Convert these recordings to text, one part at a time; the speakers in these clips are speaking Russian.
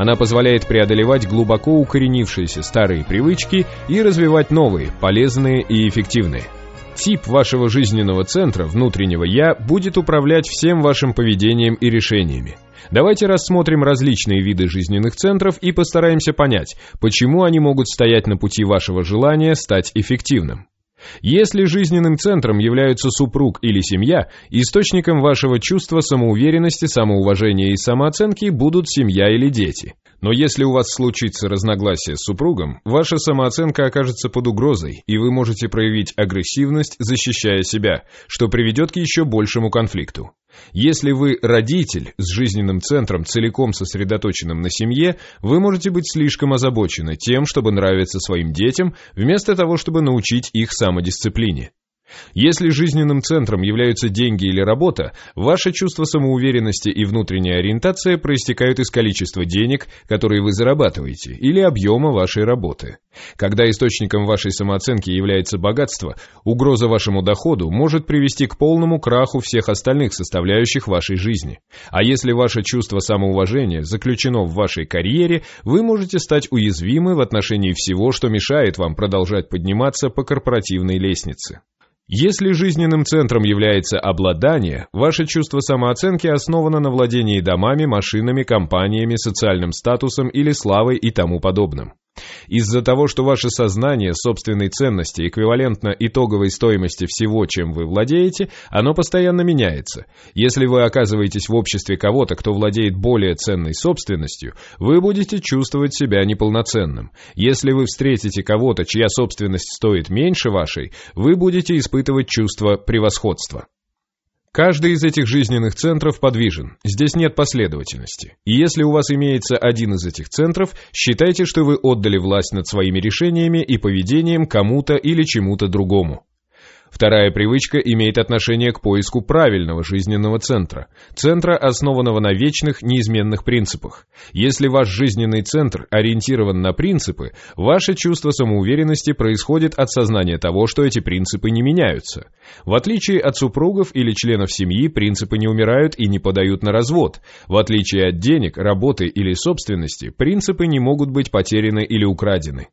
Она позволяет преодолевать глубоко укоренившиеся старые привычки и развивать новые, полезные и эффективные. Тип вашего жизненного центра, внутреннего «я», будет управлять всем вашим поведением и решениями. Давайте рассмотрим различные виды жизненных центров и постараемся понять, почему они могут стоять на пути вашего желания стать эффективным. Если жизненным центром являются супруг или семья, источником вашего чувства самоуверенности, самоуважения и самооценки будут семья или дети. Но если у вас случится разногласие с супругом, ваша самооценка окажется под угрозой, и вы можете проявить агрессивность, защищая себя, что приведет к еще большему конфликту. Если вы родитель с жизненным центром, целиком сосредоточенным на семье, вы можете быть слишком озабочены тем, чтобы нравиться своим детям, вместо того, чтобы научить их самодисциплине. Если жизненным центром являются деньги или работа, ваше чувство самоуверенности и внутренняя ориентация проистекают из количества денег, которые вы зарабатываете, или объема вашей работы. Когда источником вашей самооценки является богатство, угроза вашему доходу может привести к полному краху всех остальных составляющих вашей жизни. А если ваше чувство самоуважения заключено в вашей карьере, вы можете стать уязвимы в отношении всего, что мешает вам продолжать подниматься по корпоративной лестнице. Если жизненным центром является обладание, ваше чувство самооценки основано на владении домами, машинами, компаниями, социальным статусом или славой и тому подобным. Из-за того, что ваше сознание собственной ценности эквивалентно итоговой стоимости всего, чем вы владеете, оно постоянно меняется. Если вы оказываетесь в обществе кого-то, кто владеет более ценной собственностью, вы будете чувствовать себя неполноценным. Если вы встретите кого-то, чья собственность стоит меньше вашей, вы будете испытывать чувство превосходства. Каждый из этих жизненных центров подвижен, здесь нет последовательности. И если у вас имеется один из этих центров, считайте, что вы отдали власть над своими решениями и поведением кому-то или чему-то другому. Вторая привычка имеет отношение к поиску правильного жизненного центра, центра, основанного на вечных, неизменных принципах. Если ваш жизненный центр ориентирован на принципы, ваше чувство самоуверенности происходит от сознания того, что эти принципы не меняются. В отличие от супругов или членов семьи, принципы не умирают и не подают на развод. В отличие от денег, работы или собственности, принципы не могут быть потеряны или украдены.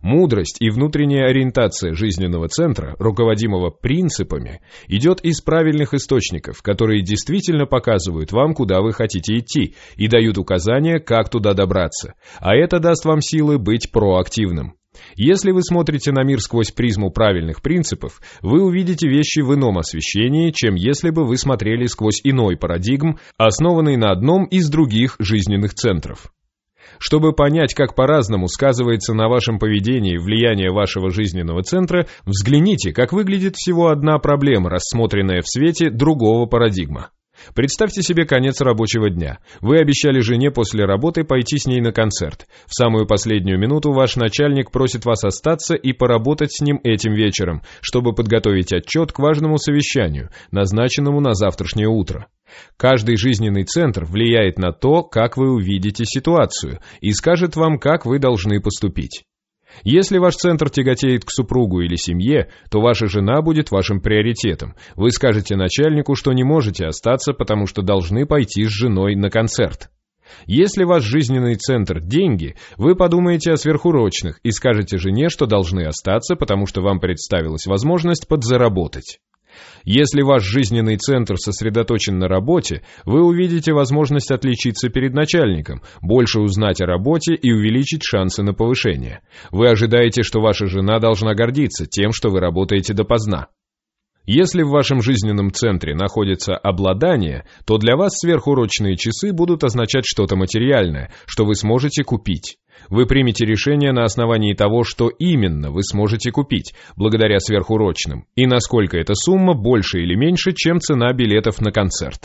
Мудрость и внутренняя ориентация жизненного центра, руководимого принципами, идет из правильных источников, которые действительно показывают вам, куда вы хотите идти, и дают указания, как туда добраться. А это даст вам силы быть проактивным. Если вы смотрите на мир сквозь призму правильных принципов, вы увидите вещи в ином освещении, чем если бы вы смотрели сквозь иной парадигм, основанный на одном из других жизненных центров. Чтобы понять, как по-разному сказывается на вашем поведении влияние вашего жизненного центра, взгляните, как выглядит всего одна проблема, рассмотренная в свете другого парадигма. Представьте себе конец рабочего дня. Вы обещали жене после работы пойти с ней на концерт. В самую последнюю минуту ваш начальник просит вас остаться и поработать с ним этим вечером, чтобы подготовить отчет к важному совещанию, назначенному на завтрашнее утро. Каждый жизненный центр влияет на то, как вы увидите ситуацию, и скажет вам, как вы должны поступить. Если ваш центр тяготеет к супругу или семье, то ваша жена будет вашим приоритетом. Вы скажете начальнику, что не можете остаться, потому что должны пойти с женой на концерт. Если ваш жизненный центр – деньги, вы подумаете о сверхурочных и скажете жене, что должны остаться, потому что вам представилась возможность подзаработать. Если ваш жизненный центр сосредоточен на работе, вы увидите возможность отличиться перед начальником, больше узнать о работе и увеличить шансы на повышение. Вы ожидаете, что ваша жена должна гордиться тем, что вы работаете допоздна. Если в вашем жизненном центре находится обладание, то для вас сверхурочные часы будут означать что-то материальное, что вы сможете купить. Вы примете решение на основании того, что именно вы сможете купить, благодаря сверхурочным, и насколько эта сумма больше или меньше, чем цена билетов на концерт.